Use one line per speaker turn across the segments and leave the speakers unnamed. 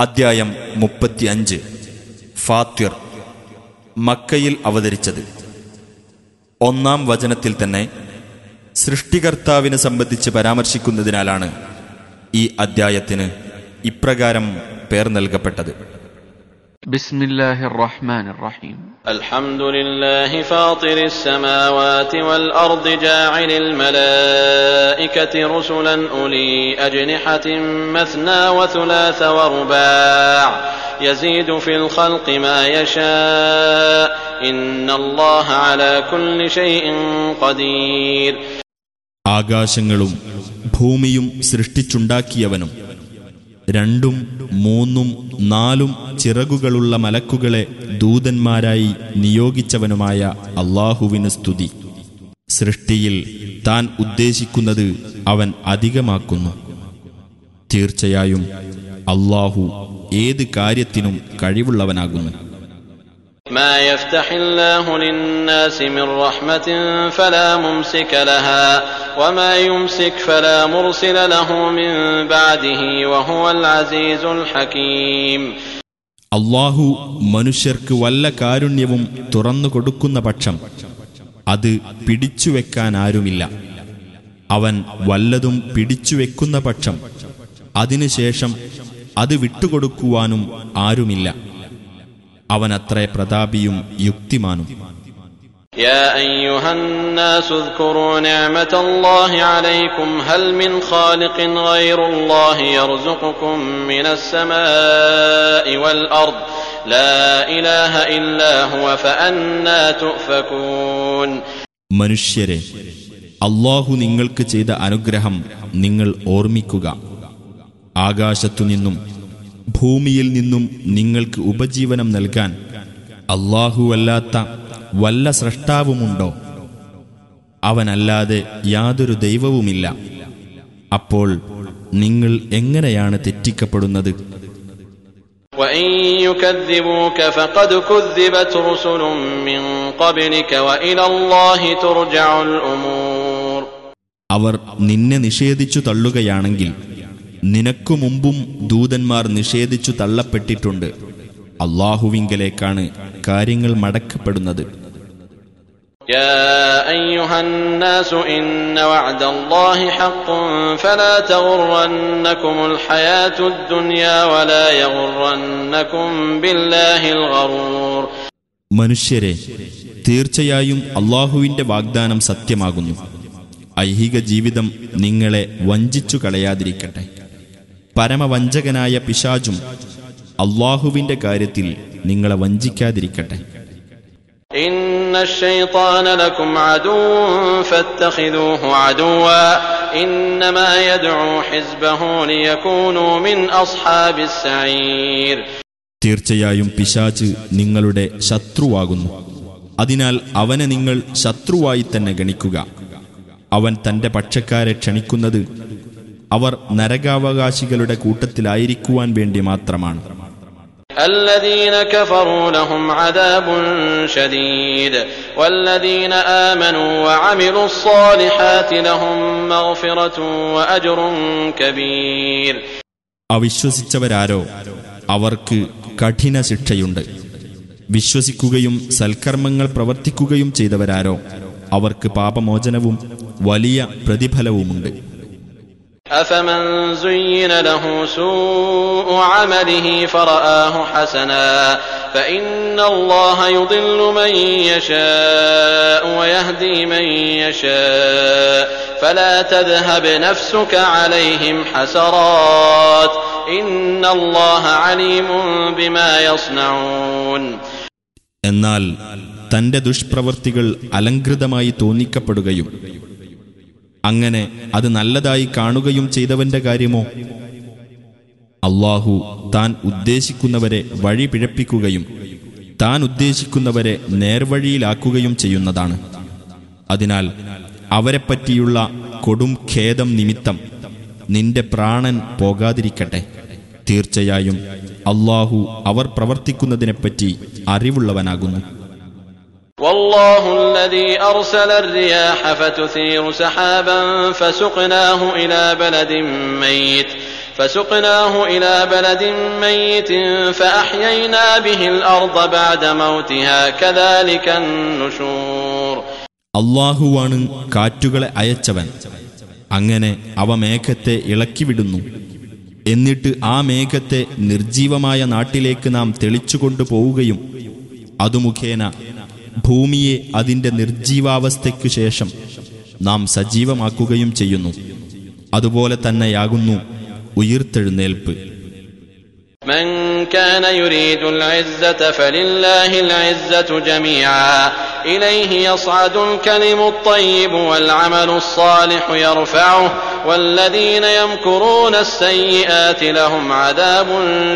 അദ്ധ്യായം മുപ്പത്തിയഞ്ച്. ഫാത്വിർ മക്കയിൽ അവതരിച്ചത്. ഒന്നാം വചനത്തിൽ തന്നെ സൃഷ്ടികർത്താവിനെ സംബന്ധിച്ച് പരാമർശിക്കുന്നതിനാലാണ് ഈ അദ്ധ്യായത്തിന് ഇപ്രകാരം പേർ നൽകപ്പെട്ടത്.
بسم الله الرحمن الرحيم
الحمد لله فاطر السماوات والأرض جاعل الملائكة رسلا أولي أجنحة مثنى وثلاث ورباع يزيد في الخلق ما يشاء إن الله على كل شيء قدير
ആകാശങ്ങളും ഭൂമിയും സൃഷ്ടിച്ചുണ്ടാക്കിയവനും രണ്ടും മൂന്നും നാലും ചിറകുകളുള്ള മലക്കുകളെ ദൂതന്മാരായി നിയോഗിച്ചവനുമായ അള്ളാഹുവിന് സ്തുതി. സൃഷ്ടിയിൽ താൻ ഉദ്ദേശിക്കുന്നത് അവൻ അധികമാക്കുന്നു. തീർച്ചയായും അള്ളാഹു ഏത് കാര്യത്തിനും കഴിവുള്ളവനാകുന്നു.
ما يفتح الله للناس من رحمة فلا ممسك لها وما يمسك فلا مرسل له من بعده وهو العزيز الحكيم
അള്ളാഹു മനുഷ്യർക്ക് വല്ല കാരുണ്യവും തുറന്നു കൊടുക്കുന്ന പക്ഷം അത് പിടിച്ചുവെക്കാൻ ആരുമില്ല അവൻ വല്ലതും പിടിച്ചുവെക്കുന്ന പക്ഷം അതിനുശേഷം അത് വിട്ടുകൊടുക്കുവാനും ആരുമില്ല അവനത്രേ പ്രതാപിയും യുക്തിമാനും
يا أيها الناس اذكروا نعمة الله عليكم هل من خالق غير الله يرزقكم من السماء والأرض لا إله إلا هو فأنا تؤفكون
മനുഷ്യരെ അള്ളാഹു നിങ്ങൾക്ക് ചെയ്ത അനുഗ്രഹം നിങ്ങൾ ഓർമ്മിക്കുക ആകാശത്തുനിന്നും ഭൂമിയിൽ നിന്നും നിങ്ങൾക്ക് ഉപജീവനം നൽകാൻ അല്ലാത്ത വല്ല സൃഷ്ടാവുമുണ്ടോ അവനല്ലാതെ യാതൊരു ദൈവവുമില്ല. അപ്പോൾ നിങ്ങൾ എങ്ങനെയാണ് തെറ്റിക്കപ്പെടുന്നത്? അവർ നിന്നെ നിഷേധിച്ചു തള്ളുകയാണെങ്കിൽ നിനക്കു മുമ്പും ദൂതന്മാർ നിഷേധിച്ചു തള്ളപ്പെട്ടിട്ടുണ്ട് അള്ളാഹുവിങ്കലേക്കാണ് കാര്യങ്ങൾ മടക്കപ്പെടുന്നത്
يا أيها الناس إن وعد الله حق فلا تغرنكم الحياة الدنيا ولا يغرنكم بالله الغرور
മനുഷ്യരെ തീർച്ചയായും അള്ളാഹുവിന്റെ വാഗ്ദാനം സത്യമാകുന്നു ഐഹിക ജീവിതം നിങ്ങളെ വഞ്ചിച്ചു കളയാതിരിക്കട്ടെ പരമവഞ്ചകനായ പിശാജും അള്ളാഹുവിന്റെ കാര്യത്തിൽ നിങ്ങളെ വഞ്ചിക്കാതിരിക്കട്ടെ. തീർച്ചയായും പിശാജ് നിങ്ങളുടെ ശത്രുവാകുന്നു. അതിനാൽ അവനെ നിങ്ങൾ ശത്രുവായി തന്നെ ഗണിക്കുക. അവൻ തന്റെ പക്ഷക്കാരെ ക്ഷണിക്കുന്നത് അവർ നരകാവകാശികളുടെ കൂട്ടത്തിലായിരിക്കുവാൻ വേണ്ടി മാത്രമാണ്
الذين كفروا لهم عذاب شديد والذين آمنوا وعملوا الصالحات لهم مغفرة وأجر كبير
അവിശ്വസിച്ചവരാരോ അവർക്ക് കഠിന ശിക്ഷയുണ്ട് വിശ്വസിക്കുകയും സൽക്കർമ്മങ്ങൾ പ്രവർത്തിക്കുകയും ചെയ്തവരാരോ അവർക്ക് പാപമോചനവും വലിയ പ്രതിഫലവുമുണ്ട്
أفمن زين له سوء عمله فرآه حسنا فإن الله يضل من يشاء ويهدي من يشاء فلا تذهب نفسك عليهم حسرات إن الله عليم بما يصنعون
എന്നാൽ തന്റെ ദുഷ്പ്രവൃത്തികൾ അലങ്കൃതമായി തോന്നിക്കപ്പെടുകയും അങ്ങനെ അത് നല്ലതായി കാണുകയും ചെയ്തവന്റെ കാര്യമോ? അള്ളാഹു താൻ ഉദ്ദേശിക്കുന്നവരെ വഴി പിഴപ്പിക്കുകയും താൻ ഉദ്ദേശിക്കുന്നവരെ നേർവഴിയിലാക്കുകയും ചെയ്യുന്നതാണ്. അതിനാൽ അവരെപ്പറ്റിയുള്ള കൊടും ഖേദം നിമിത്തം നിന്റെ പ്രാണൻ പോകാതിരിക്കട്ടെ. തീർച്ചയായും അള്ളാഹു അവർ പ്രവർത്തിക്കുന്നതിനെപ്പറ്റി അറിവുള്ളവനാകുന്നു.
والله الذي أرسل الرياح فتثير سحابا فسقناه إلى بلد ميت فسقناه إلى بلد ميت فأحيينا به الأرض بعد موتها كذلك النشور
അള്ളാഹുവാണ് കാറ്റുകളെ അയച്ചവൻ അങ്ങനെ അവ മേഘത്തെ ഇളക്കിവിടുന്നു എന്നിട്ട് ആ മേഘത്തെ നിർജീവമായ നാട്ടിലേക്ക് നാം തെളിച്ചുകൊണ്ടു പോവുകയും അതു മുഖേന ഭൂമിയെ അതിന്റെ നിർജീവാവസ്ഥയ്ക്കു ശേഷം നാം സജീവമാക്കുകയും ചെയ്യുന്നു അതുപോലെ തന്നെയാകുന്നു ഉയിർത്തെഴുന്നേൽപ്പ്
من كان يريد العزة فلله العزة جميعا إليه يصعد الكلم الطيب والعمل الصالح يرفعه والذين يمكرون السيئات لهم عذاب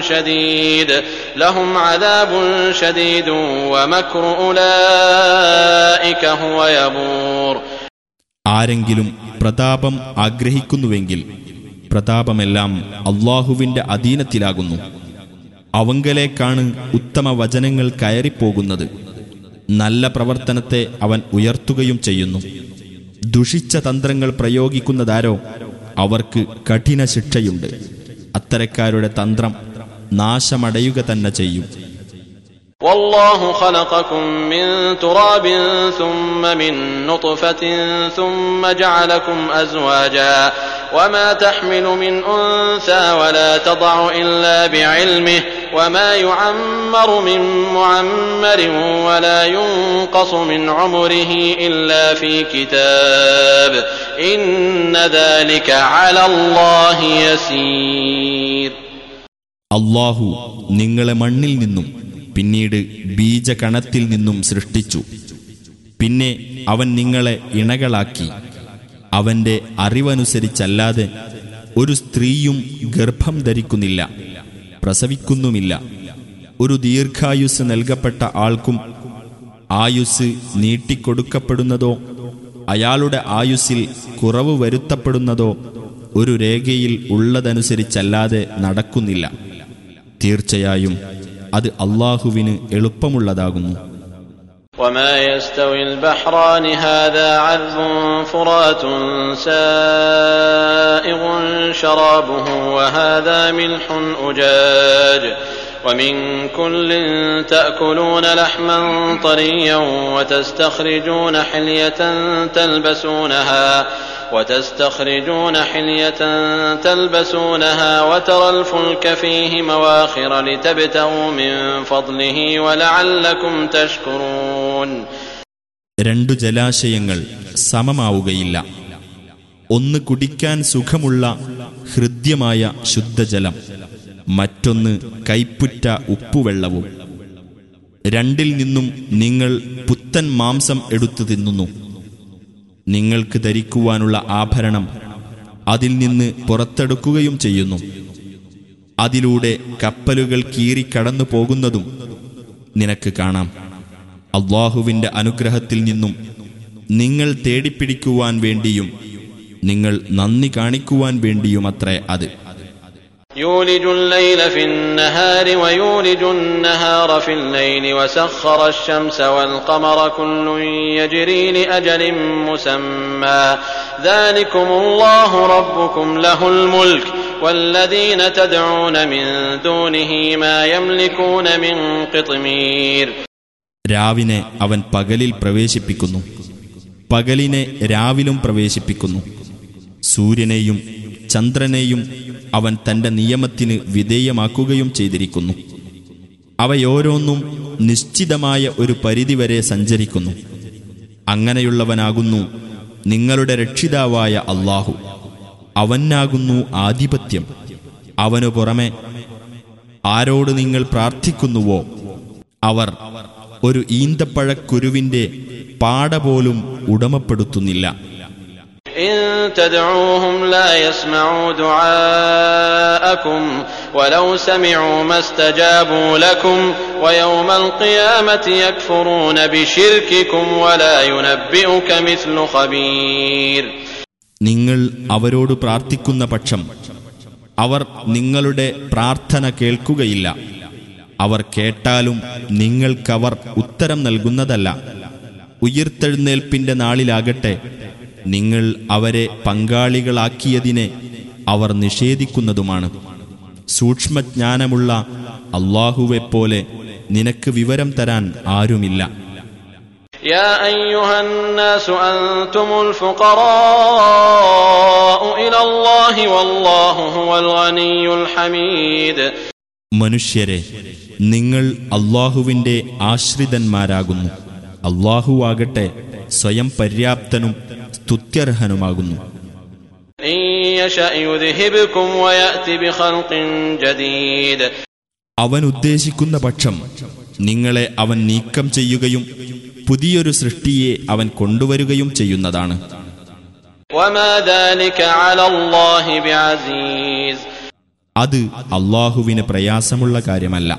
شديد لهم عذاب شديد ومكر أولئك هو يبور
ആരെങ്കിലും പ്രതാപം ആഗ്രഹിക്കുന്നുവെങ്കിൽ പ്രതാപമെല്ലാം അള്ളാഹുവിന്റെ അധീനത്തിലാകുന്നു അവങ്കലേക്കാണ് ഉത്തമ വചനങ്ങൾ കയറിപ്പോകുന്നത് നല്ല പ്രവർത്തനത്തെ അവൻ ഉയർത്തുകയും ചെയ്യുന്നു. ദുഷിച്ച തന്ത്രങ്ങൾ പ്രയോഗിക്കുന്നതാരോ അവർക്ക് കഠിന ശിക്ഷയുണ്ട്. അത്തരക്കാരുടെ തന്ത്രം നാശമടയുക തന്നെ ചെയ്യും.
والله خلقكم من تراب ثم من نطفة ثم جعلكم أزواجا وما تحمل من أنثى ولا تضع إلا بعلمه وما يعمر من معمر ولا ينقص من عمره إلا في كتاب إن ذلك على الله يسير
അള്ളാഹു നിങ്ങളെ മണ്ണിൽ നിന്നും പിന്നീട് ബീജകണത്തിൽ നിന്നും സൃഷ്ടിച്ചു. പിന്നെ അവൻ നിങ്ങളെ ഇണകളാക്കി. അവന്റെ അറിവനുസരിച്ചല്ലാതെ ഒരു സ്ത്രീയും ഗർഭം ധരിക്കുന്നില്ല പ്രസവിക്കുന്നുമില്ല. ഒരു ദീർഘായുസ് നൽകപ്പെട്ട ആൾക്കും ആയുസ് നീട്ടിക്കൊടുക്കപ്പെടുന്നതോ അയാളുടെ ആയുസ്സിൽ കുറവ് വരുത്തപ്പെടുന്നതോ ഒരു രേഖയിൽ ഉള്ളതനുസരിച്ചല്ലാതെ നടക്കുന്നില്ല. തീർച്ചയായും അത് അള്ളാഹുവിന് എളുപ്പമുള്ളതാകുന്നു
وما يستوي البحران هذا عذب فرات سائغ شرابه وهذا ملح أجاج ومن كل تأكلون لحما طريا وتستخرجون حلية تلبسونها وتستخرجون حلية تلبسونها وترى الفلك فيه مواخر لتبتغوا من فضله ولعلكم تشكرون
രണ്ടു ജലാശയങ്ങൾ സമമാവുകയില്ല ഒന്ന് കുടിക്കാൻ സുഖമുള്ള ഹൃദ്യമായ ശുദ്ധജലം മറ്റൊന്ന് കൈപ്പുറ്റ ഉപ്പുവെള്ളവും. രണ്ടിൽ നിന്നും നിങ്ങൾ പുത്തൻ മാംസം എടുത്തു തിന്നുന്നു. നിങ്ങൾക്ക് ധരിക്കുവാനുള്ള ആഭരണം അതിൽ നിന്ന് പുറത്തെടുക്കുകയും ചെയ്യുന്നു. അതിലൂടെ കപ്പലുകൾ കീറിക്കടന്നു പോകുന്നതും നിനക്ക് കാണാം. അള്ളാഹുവിന്റെ അനുഗ്രഹത്തിൽ നിന്നും നിങ്ങൾ തേടിപ്പിടിക്കുവാൻ വേണ്ടിയും നിങ്ങൾ നന്ദി കാണിക്കുവാൻ വേണ്ടിയുമത്രേ അത്.
يولج الليل في النهار ويولج النهار في الليل وسخر الشمس والقمر كل يجري لأجل مسمى ذلكم الله ربكم له الملك والذين تدعون من دونه ما يملكون من قطمير
രാവിനെ അവൻ പകലിൽ പ്രവേശിപ്പിക്കുന്നു പകലിനെ രാവിലും പ്രവേശിപ്പിക്കുന്നു സൂര്യനെയും ചന്ദ്രനെയും അവൻ തന്റെ നിയമത്തിന് വിധേയമാക്കുകയും ചെയ്തിരിക്കുന്നു. അവയോരോന്നും നിശ്ചിതമായ ഒരു പരിധിവരെ സഞ്ചരിക്കുന്നു. അങ്ങനെയുള്ളവനാകുന്നു നിങ്ങളുടെ രക്ഷിതാവായ അള്ളാഹു അവനാകുന്നു ആധിപത്യം. അവനു പുറമെ ആരോട് നിങ്ങൾ പ്രാർത്ഥിക്കുന്നുവോ? അവർ ഒരു ഈന്തപ്പഴക്കുരുവിന്റെ പാട പോലും ഉടമപ്പെടുത്തുന്നില്ല.
إن تدعوهم لا يسمعوا دعاءكم ولو سمعوا ما استجابوا لكم ويوم القيامة يكفرون بشرككم ولا ينبئك مثل خبير
നിങ്ങൾ അവരോട് പ്രാർത്ഥിക്കുന്ന പക്ഷം അവർ നിങ്ങളുടെ പ്രാർത്ഥന കേൾക്കുകയില്ല അവർ കേട്ടാലും നിങ്ങൾക്കവർ ഉത്തരം നൽകുന്നതല്ല ഉയിർത്തെഴുന്നേൽപ്പിന്റെ നാളിലാകട്ടെ നിങ്ങൾ അവരെ പങ്കാളികളാക്കിയതിനെ അവർ നിഷേധിക്കുന്നതുമാണ് സൂക്ഷ്മജ്ഞാനമുള്ള അള്ളാഹുവെപ്പോലെ നിനക്ക് വിവരം തരാൻ ആരുമില്ല
يا أيها الناس أنتم الفقراء إلى الله والله هو الغني الحميد
മനുഷ്യരെ നിങ്ങൾ അള്ളാഹുവിൻ്റെ ആശ്രിതന്മാരാകുന്നു അള്ളാഹുവാകട്ടെ സ്വയം പര്യാപ്തനും സ്തുത്യർഹനുമാകുന്നു. അവൻ ഉദ്ദേശിക്കുന്ന പക്ഷം നിങ്ങളെ അവൻ നീക്കം ചെയ്യുകയും പുതിയൊരു സൃഷ്ടിയെ അവൻ കൊണ്ടുവരികയും ചെയ്യുന്നതാണ്. അത് അള്ളാഹുവിന് പ്രയാസമുള്ള കാര്യമല്ല.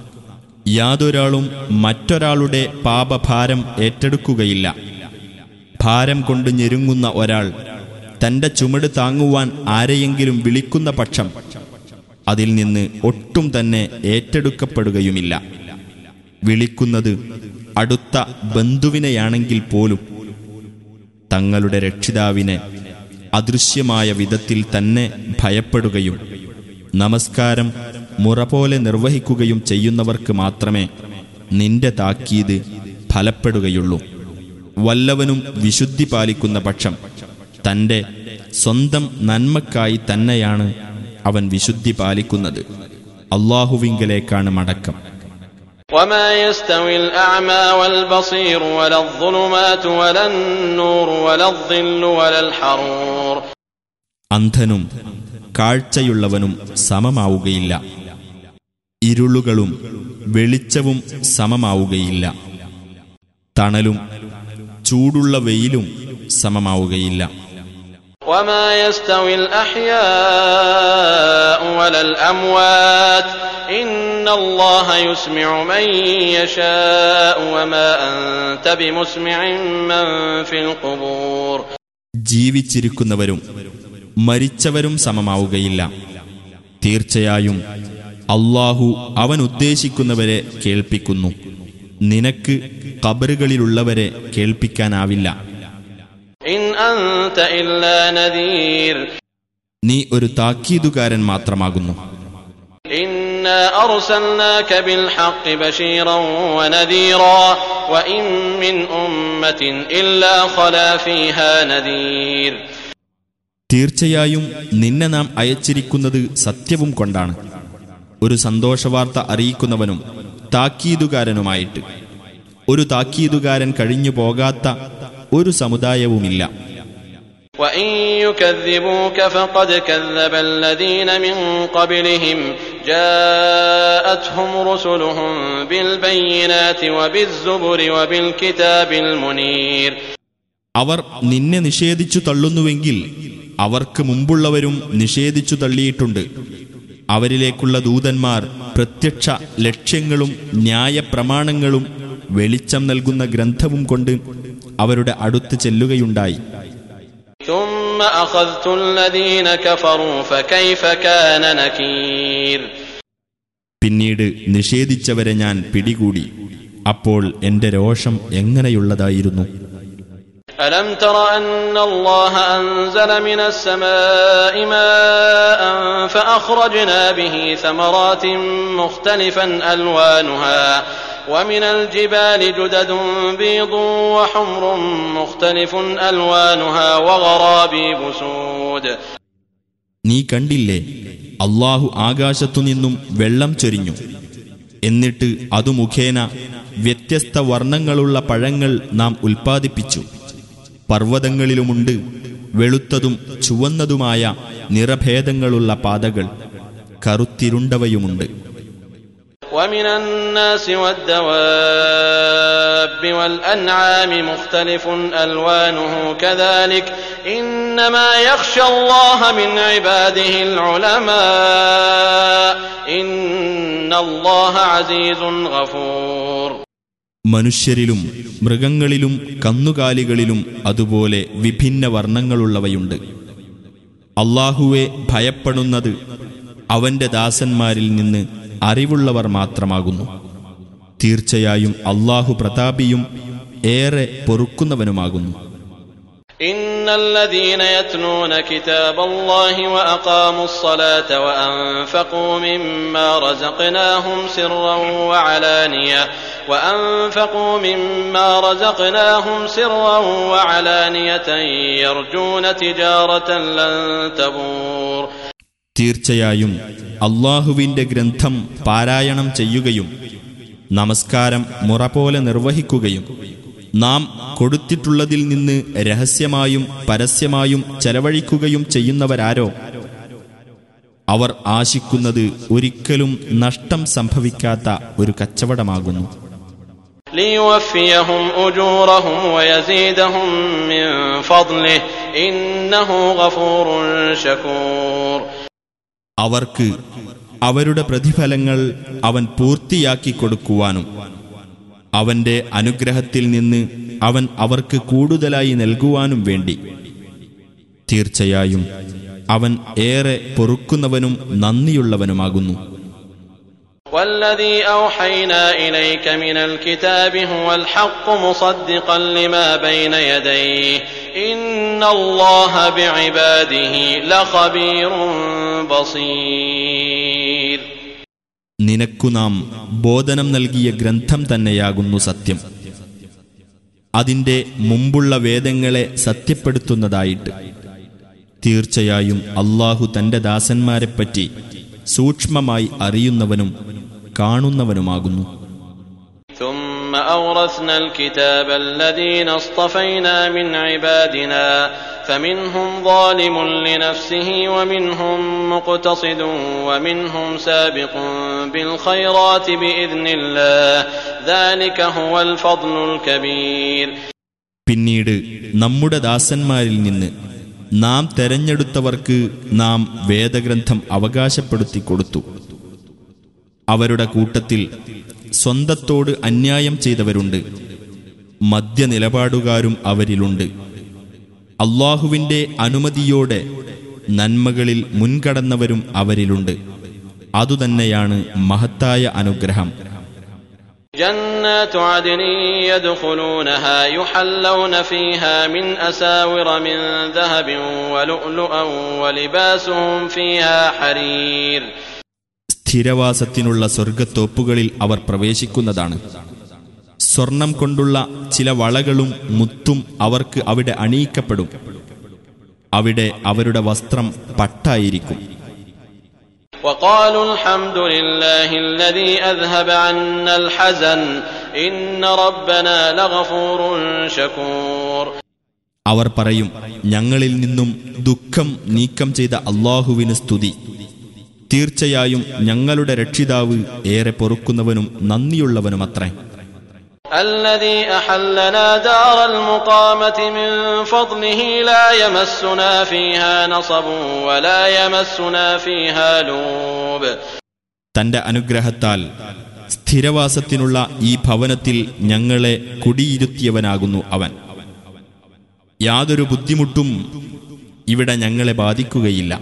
യാതൊരാളും മറ്റൊരാളുടെ പാപഭാരം ഏറ്റെടുക്കുകയില്ല. ഭാരം കൊണ്ട് ഞെരുങ്ങുന്ന ഒരാൾ തന്റെ ചുമട് താങ്ങുവാൻ ആരെയെങ്കിലും വിളിക്കുന്ന പക്ഷം അതിൽ നിന്ന് ഒട്ടും തന്നെ ഏറ്റെടുക്കപ്പെടുകയുമില്ല. വിളിക്കുന്നത് അടുത്ത ബന്ധുവിനെയാണെങ്കിൽ പോലും തങ്ങളുടെ രക്ഷിതാവിനെ അദൃശ്യമായ വിധത്തിൽ തന്നെ ഭയപ്പെടുകയും നമസ്കാരം മുറ പോലെ നിർവഹിക്കുകയും ചെയ്യുന്നവർക്ക് മാത്രമേ നിന്റെ താക്കീത് ഫലപ്പെടുകയുള്ളൂ വല്ലവനും വിശുദ്ധി പാലിക്കുന്ന പക്ഷം തന്റെ സ്വന്തം നന്മക്കായി തന്നെയാണ് അവൻ വിശുദ്ധി പാലിക്കുന്നത് അള്ളാഹുവിങ്കലേക്കാണ് മടക്കം
وما يستوي الأعمى والبصير ولا الظلمات ولا النور ولا الظل ولا الحرور
അന്ധനും കാഴ്ചയുള്ളവനും സമമാവുകയില്ല ഇരുളുകളും വെളിച്ചവും സമമാവുകയില്ല തണലും ചൂടുള്ള വെയിലും സമമാവുകയില്ല
وما يستوي الأحياء ولا الأموات إن الله يسمع من يشاء وما أنت بمسمع من في القبور
ജീവിച്ചിരിക്കുന്നവരും മരിച്ചവരും സമമാവുകയില്ല തീർച്ചയായും അള്ളാഹു അവനുദ്ദേശിക്കുന്നവരെ കേൾപ്പിക്കുന്നു. നിനക്ക് കബറുകളിലുള്ളവരെ കേൾപ്പിക്കാനാവില്ല. നീ ഒരു താക്കീതുകാരൻ മാത്രമാകുന്നു. തീർച്ചയായും നിന്നെ നാം അയച്ചിരിക്കുന്നത് സത്യവും കൊണ്ടാണ്. ഒരു സന്തോഷവാർത്ത അറിയിക്കുന്നവനും താക്കീതുകാരനുമായിട്ട്. ഒരു താക്കീതുകാരൻ കഴിഞ്ഞു പോകാത്ത ഒരു സമുദായവുമില്ല. അവർ നിന്നെ നിഷേധിച്ചു തള്ളുന്നുവെങ്കിൽ അവർക്ക് മുമ്പുള്ളവരും നിഷേധിച്ചു തള്ളിയിട്ടുണ്ട്. അവരിലേക്കുള്ള ദൂതന്മാർ പ്രത്യക്ഷ ലക്ഷ്യങ്ങളും ന്യായപ്രമാണങ്ങളും വെളിച്ചം നൽകുന്ന ഗ്രന്ഥവും കൊണ്ട് അവരുടെ അടുത്ത് ചെല്ലുകയുണ്ടായി. പിന്നീട് നിഷേധിച്ചവരെ ഞാൻ പിടികൂടി. അപ്പോൾ എന്റെ രോഷം എങ്ങനെയുള്ളതായിരുന്നു?
ألم تر أن الله أنزل من السماء ماء فأخرجنا به ثمرات مختلفا ألوانها ومن الجبال جدد بيض وحمر مختلف ألوانها وغرابيب سود
നീ കണ്ടില്ലേ അള്ളാഹു ആകാശത്തുനിന്നും വെള്ളം ചൊരിഞ്ഞു എന്നിട്ട് അതു മുഖേന വ്യത്യസ്ത വർണ്ണങ്ങളുള്ള പഴങ്ങൾ നാം ഉൽപ്പാദിപ്പിച്ചു പർവ്വതങ്ങളിലുമുണ്ട് വെളുത്തതും ചുവന്നതുമായ നിറഭേദങ്ങളുള്ള പാതകൾ കറുത്തിരുണ്ടവയുമുണ്ട്
ومن الناس والدواب والأنعام مختلف ألوانه كذلك إنما يخشى الله من عباده العلماء إن الله عزيز غفور
മനുഷ്യരിലും മൃഗങ്ങളിലും കന്നുകാലികളിലും അതുപോലെ വിഭിന്ന വർണങ്ങളുള്ളവയുണ്ട്. അള്ളാഹുവെ ഭയപ്പെടുന്നത് അവന്റെ ദാസന്മാരിൽ നിന്ന് അറിവുള്ളവർ മാത്രമാകുന്നു. തീർച്ചയായും അള്ളാഹു പ്രതാപിയും ഏറെ പൊറുക്കുന്നവനുമാകുന്നു.
إن الذين يتلون كتاب الله وأقاموا الصلاة وأنفقوا مما رزقناهم سرا وعلانية وأنفقوا مما رزقناهم سرا وعلانية يرجون تجارة لن تبور
തീർച്ചയായും അള്ളാഹുവിന്റെ ഗ്രന്ഥം പാരായണം ചെയ്യുകയും നമസ്കാരം മുറ പോലെ നിർവഹിക്കുകയും നാം കൊടുത്തിട്ടുള്ളതിൽ നിന്ന് രഹസ്യമായും പരസ്യമായും ചെലവഴിക്കുകയും ചെയ്യുന്നവരാരോ? അവർ ആശിക്കുന്നത് ഒരിക്കലും നഷ്ടം സംഭവിക്കാത്ത ഒരു കച്ചവടമാകുന്നു. അവർക്ക് അവരുടെ പ്രതിഫലങ്ങൾ അവൻ പൂർത്തിയാക്കി കൊടുക്കുവാനും അവന്റെ അനുഗ്രഹത്തിൽ നിന്ന് അവൻ അവർക്ക് കൂടുതലായി നൽകുവാനും വേണ്ടി തീർച്ചയായും അവൻ ഏറെ പൊറുക്കുന്നവനും നന്ദിയുള്ളവനുമാകുന്നു
والذي أوحينا إليك من الكتاب هو الحق مصدقا لما بين يديه إن الله بعباده لخبير بصير
നിനക്കു നാം ബോധനം നൽകിയ ഗ്രന്ഥം തന്നെയാകുന്നു സത്യം. അതിന്റെ മുമ്പുള്ള വേദങ്ങളെ സത്യപ്പെടുത്തുന്നതായിട്ട്. തീർച്ചയായും അള്ളാഹു തന്റെ ദാസന്മാരെപ്പറ്റി സൂക്ഷ്മമായി അറിയുന്നവനും കാണുന്നവനുമാകുന്നു.
ثم أورثنا الكتاب الذين اصطفينا من عبادنا فمنهم ظالم لنفسه ومنهم مقتصد ومنهم سابق بالخيرات بإذن الله ذلك هو الفضل الكبير
പിന്നീട് നമ്മുടെ ദാസന്മാരിൽ നിന്ന് നാം തെരഞ്ഞെടുത്തവർക്ക് നാം വേദഗ്രന്ഥം അവകാശപ്പെടുത്തി കൊടുത്തു അവരുടെ കൂട്ടത്തിൽ സ്വന്തത്തോട് അന്യായം ചെയ്തവരുണ്ട് മദ്യനിലപാടുകാരും അവരിലുണ്ട് അള്ളാഹുവിന്റെ അനുമതിയോടെ നന്മകളിൽ മുൻകടന്നവരും അവരിലുണ്ട് അതുതന്നെയാണ് മഹത്തായ അനുഗ്രഹം
جنات عدن يدخلونها يحلون فيها من أساور من ذهب ولؤلؤا ولباسهم فيها حرير
സ്ഥിരവാസത്തിനുള്ള സ്വർഗത്തോപ്പുകളിൽ അവർ പ്രവേശിക്കുന്നതാണ് സ്വർണം കൊണ്ടുള്ള ചില വളകളും മുത്തും അവർക്ക് അവിടെ അണിയിക്കപ്പെടും അവിടെ അവരുടെ വസ്ത്രം പട്ടായിരിക്കും
وقالوا الحمد لله الذي أذهب عنا الحزن إن ربنا لغفور شكور
അവർ പറയും ഞങ്ങളിൽ നിന്നും ദുഃഖം നീക്കം ചെയ്ത അള്ളാഹുവിന് സ്തുതി തീർച്ചയായും ഞങ്ങളുടെ രക്ഷിതാവ് ഏറെ പൊറുക്കുന്നവനും നന്ദിയുള്ളവനുമത്രേ
الذي أحلنا دار المقامة من فضله لا يمسنا فيها نصب ولا يمسنا فيها لوب
തന്റെ അനുഗ്രഹത്താൽ സ്ഥിരവാസത്തിനുള്ള ഈ ഭവനത്തിൽ ഞങ്ങളെ കുടിയിരുത്തിയവനാകുന്നു അവൻ യാതൊരു ബുദ്ധിമുട്ടും ഇവിടെ ഞങ്ങളെ ബാധിക്കുകയില്ല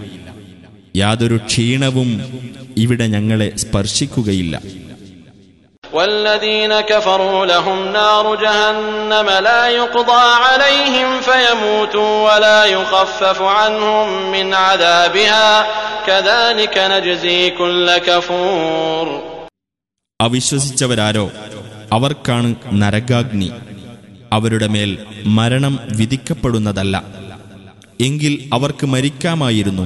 യാതൊരു ക്ഷീണവും ഇവിടെ ഞങ്ങളെ സ്പർശിക്കുകയില്ല
والذين كفروا لهم نار جهنم لا يقضى عليهم فيموتوا ولا يخفف عنهم من عذابها كذلك نجزي كل كفور
അവിശ്വസിച്ചവരാരോ അവർക്കാണ് നരകാഗ്നി അവരുടെ മേൽ മരണം വിധിക്കപ്പെടുന്നതല്ല എങ്കിൽ അവർക്ക് മരിക്കാമായിരുന്നു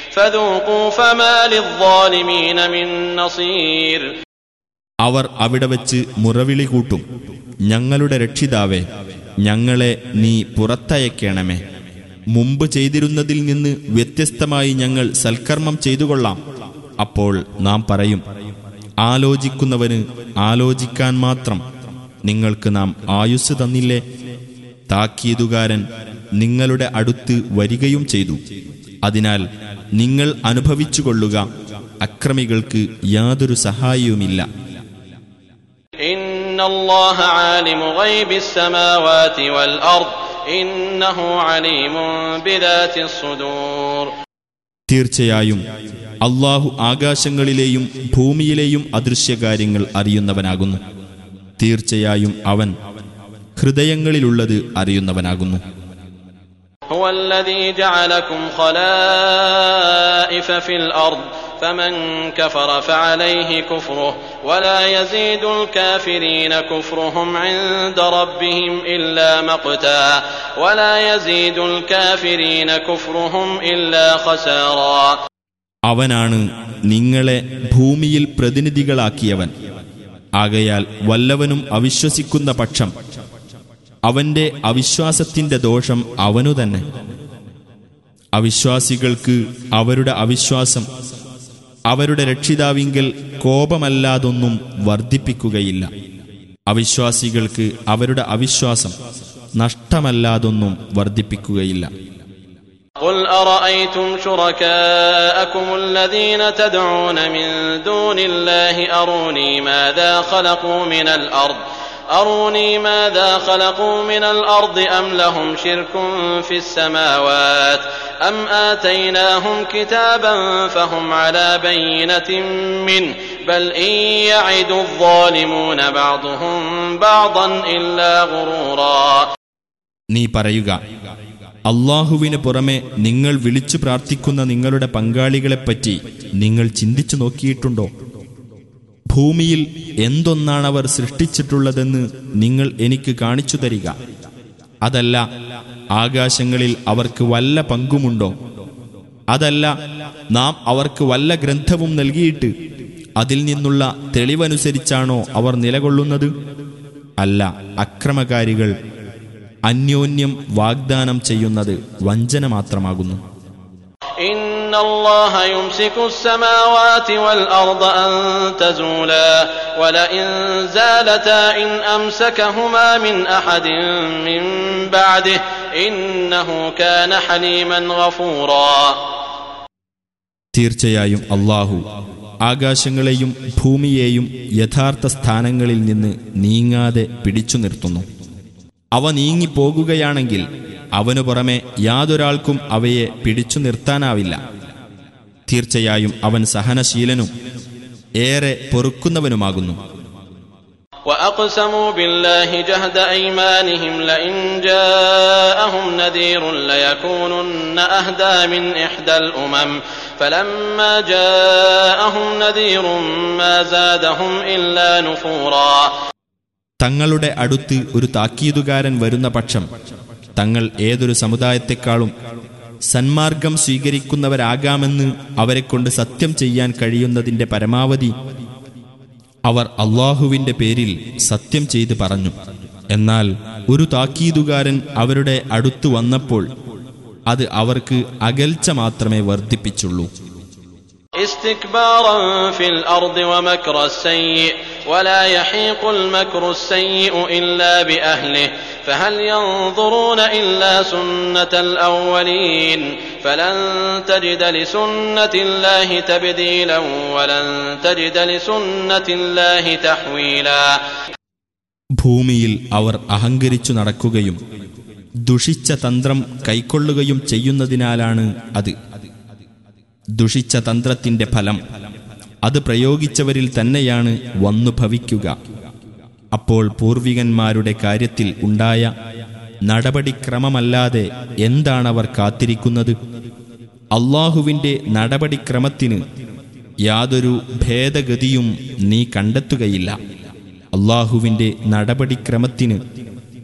فذوقوا فما للظالمين من نصير
അവർ അവിടെ വച്ച് മുറവിളി കൂട്ടും ഞങ്ങളുടെ രക്ഷിതാവേ ഞങ്ങളെ നീ പുറത്തയക്കണമേ മുമ്പ് ചെയ്തിരുന്നതിൽ നിന്ന് വ്യത്യസ്തമായി ഞങ്ങൾ സൽക്കർമ്മം ചെയ്തുകൊള്ളാം അപ്പോൾ നാം പറയും ആലോചിക്കുന്നവന് ആലോചിക്കാൻ മാത്രം നിങ്ങൾക്ക് നാം ആയുസ് തന്നില്ലേ താക്കീതുകാരൻ നിങ്ങളുടെ അടുത്ത് വരികയും ചെയ്തു അതിനാൽ നിങ്ങൾ അനുഭവിച്ചുകൊള്ളുക. അക്രമികൾക്ക് യാതൊരു സഹായവുമില്ല തീർച്ചയായും അള്ളാഹു ആകാശങ്ങളിലെയും ഭൂമിയിലെയും അദൃശ്യകാര്യങ്ങൾ അറിയുന്നവനാകുന്നു. തീർച്ചയായും അവൻ ഹൃദയങ്ങളിലുള്ളത് അറിയുന്നവനാകുന്നു.
هو الذي جعلكم خلائف في الأرض فمن كفر فعليه كفره ولا يزيد الكافرين كفرهم عند ربهم إلا مقتا ولا يزيد الكافرين كفرهم إلا خسارا
അവനാണ് നിങ്ങളെ ഭൂമിയിൽ പ്രതിനിധികളാക്കിയവൻ ആകയാൽ വല്ലവനും അവിശ്വസിക്കുന്ന പക്ഷം അവന്റെ അവിശ്വാസത്തിന്റെ ദോഷം അവനു തന്നെ അവിശ്വാസികൾക്ക് അവരുടെ അവിശ്വാസം അവരുടെ രക്ഷിതാവിങ്കൽ കോപമല്ലാതൊന്നും വർദ്ധിപ്പിക്കുകയില്ല അവിശ്വാസികൾക്ക് അവരുടെ അവിശ്വാസം നഷ്ടമല്ലാതൊന്നും വർദ്ധിപ്പിക്കുകയില്ല
قل أرأيتم شركاءكم الذين تدعون من دون الله أروني ماذا خلقوا من الأرض أروني ماذا خلقوا من الأرض أم لهم شرك في السماوات أم آتيناهم كتابا فهم على بينة منه بل إن يعد الظالمون بعضهم بعضا إلا غرورا
നീ പറയുക അള്ളാഹുവിന് പുറമെ നിങ്ങൾ വിളിച്ചു പ്രാർത്ഥിക്കുന്ന നിങ്ങളുടെ പങ്കാളികളെപ്പറ്റി നിങ്ങൾ ചിന്തിച്ചു നോക്കിയിട്ടുണ്ടോ ഭൂമിയിൽ എന്തൊന്നാണ് അവർ സൃഷ്ടിച്ചിട്ടുള്ളതെന്ന് നിങ്ങൾ എനിക്ക് കാണിച്ചു തരിക. അതല്ല ആകാശങ്ങളിൽ അവർക്ക് വല്ല പങ്കുമുണ്ടോ? അതല്ല നാം അവർക്ക് വല്ല ഗ്രന്ഥവും നൽകിയിട്ട് അതിൽ നിന്നുള്ള തെളിവനുസരിച്ചാണോ അവർ നിലകൊള്ളുന്നത്? അല്ല അക്രമകാരികൾ അന്യോന്യം വാഗ്ദാനം ചെയ്യുന്നത് വഞ്ചന മാത്രമാകുന്നു.
إن الله يمسك السماوات والأرض أن تزولا ولئن زالتا إن أمسكهما من أحد من بعده إنه كان حليما غفورا
തീർച്ചയായും അള്ളാഹു ആകാശങ്ങളെയും ഭൂമിയെയും യഥാർത്ഥ സ്ഥാനങ്ങളിൽ നിന്ന് നീങ്ങാതെ പിടിച്ചു നിർത്തുന്നു അവ നീങ്ങിപ്പോകുകയാണെങ്കിൽ അവനു പുറമെ യാതൊരാൾക്കും അവയെ പിടിച്ചു നിർത്താനാവില്ല തീർച്ചയായും അവൻ സഹനശീലനും ഏറെ പൊറുക്കുന്നവനുമാകുന്നു
وأقسموا بالله جهد أيمانهم لئن جاءهم نذير ليكونن أهدى من إحدى الأمم فلما جاءهم نذير ما زادهم إلا نفورا
തങ്ങളുടെ അടുത്ത് ഒരു താക്കീതുകാരൻ വരുന്ന പക്ഷം തങ്ങൾ ഏതൊരു സമുദായത്തെക്കാളും സന്മാർഗം സ്വീകരിക്കുന്നവരാകാമെന്ന് അവരെക്കൊണ്ട് സത്യം ചെയ്യാൻ കഴിയുന്നതിന്റെ പരമാവധി അവർ അള്ളാഹുവിന്റെ പേരിൽ സത്യം ചെയ്ത് പറഞ്ഞു എന്നാൽ ഒരു താക്കീതുകാരൻ അവരുടെ അടുത്തു വന്നപ്പോൾ അത് അവർക്ക് അകൽച്ച മാത്രമേ വർദ്ധിപ്പിച്ചുള്ളൂ
استكبارا في الأرض ومكر السيء ولا يحيق المكر السيء إلا بأهله فهل ينظرون إلا سنة الأولين فلن تجد لسنة الله تبديلا ولن تجد لسنة الله تحويلا
ഭൂമിയിൽ അവർ അഹങ്കരിച്ചു നടക്കുകയും ദുഷിച്ച തന്ത്രം കൈക്കൊള്ളുകയും ചെയ്യുന്നതിനാലാണ് അത് ദുഷിച്ച തന്ത്രത്തിന്റെ ഫലം അത് പ്രയോഗിച്ചവരിൽ തന്നെയാണ് വന്നു ഭവിക്കുക അപ്പോൾ പൂർവികന്മാരുടെ കാര്യത്തിൽ ഉണ്ടായ നടപടിക്രമമല്ലാതെ എന്താണവർ കാത്തിരിക്കുന്നത്? അള്ളാഹുവിന്റെ നടപടിക്രമത്തിന് യാതൊരു ഭേദഗതിയും നീ കണ്ടെത്തുകയില്ല. അള്ളാഹുവിന്റെ നടപടിക്രമത്തിന്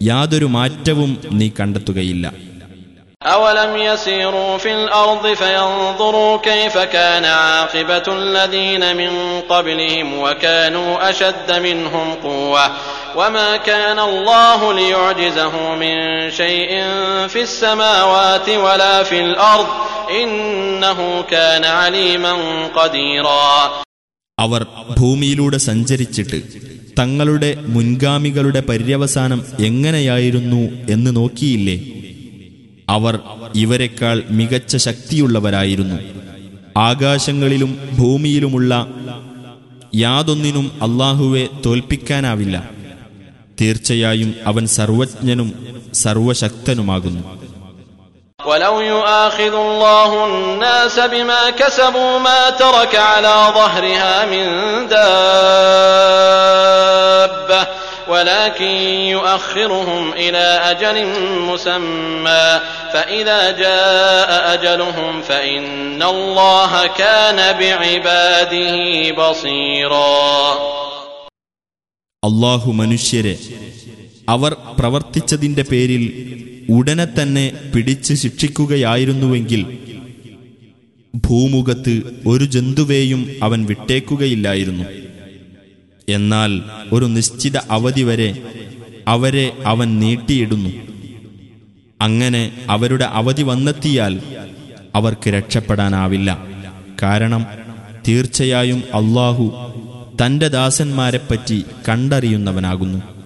യാതൊരു മാറ്റവും നീ കണ്ടെത്തുകയില്ല.
أولم يسيروا في الأرض فينظروا كيف كان عاقبة الذين من قبلهم وكانوا أشد منهم قوة وما كان الله ليعجزه من شيء في السماوات ولا في الأرض إنه كان عليما قديرا
അവർ ഭൂമിയിലൂടെ സഞ്ചരിച്ചിട്ട് തങ്ങളുടെ മുൻഗാമികളുടെ പര്യവസാനം എങ്ങനെയായിരുന്നു എന്ന് നോക്കിയില്ലേ അവർ ഇവരെക്കാൾ മികച്ച ശക്തിയുള്ളവരായിരുന്നു ആകാശങ്ങളിലും ഭൂമിയിലുമുള്ള യാതൊന്നിനും അള്ളാഹുവെ തോൽപ്പിക്കാനാവില്ല തീർച്ചയായും അവൻ സർവജ്ഞനും സർവശക്തനുമാകുന്നു
ولو يؤاخذ الله الناس بما كسبوا ما ترك على ظهرها من دابة ولكن يؤخرهم إلى أجل مسمى فإذا جاء أجلهم فإن الله كان بعباده بصيرا
അള്ളാഹു മനുഷ്യരെ അവർ പ്രവർത്തിച്ചതിന്റെ പേരിൽ ഉടനെ തന്നെ പിടിച്ച് ശിക്ഷിക്കുകയായിരുന്നുവെങ്കിൽ ഭൂമുഖത്ത് ഒരു ജന്തുവേയും അവൻ വിട്ടേക്കുകയില്ലായിരുന്നു എന്നാൽ ഒരു നിശ്ചിത അവധി വരെ അവരെ അവൻ നീട്ടിയിടുന്നു. അങ്ങനെ അവരുടെ അവധി വന്നെത്തിയാൽ അവർക്ക് രക്ഷപ്പെടാനാവില്ല. കാരണം തീർച്ചയായും അള്ളാഹു തന്റെ ദാസന്മാരെപ്പറ്റി കണ്ടറിയുന്നവനാകുന്നു.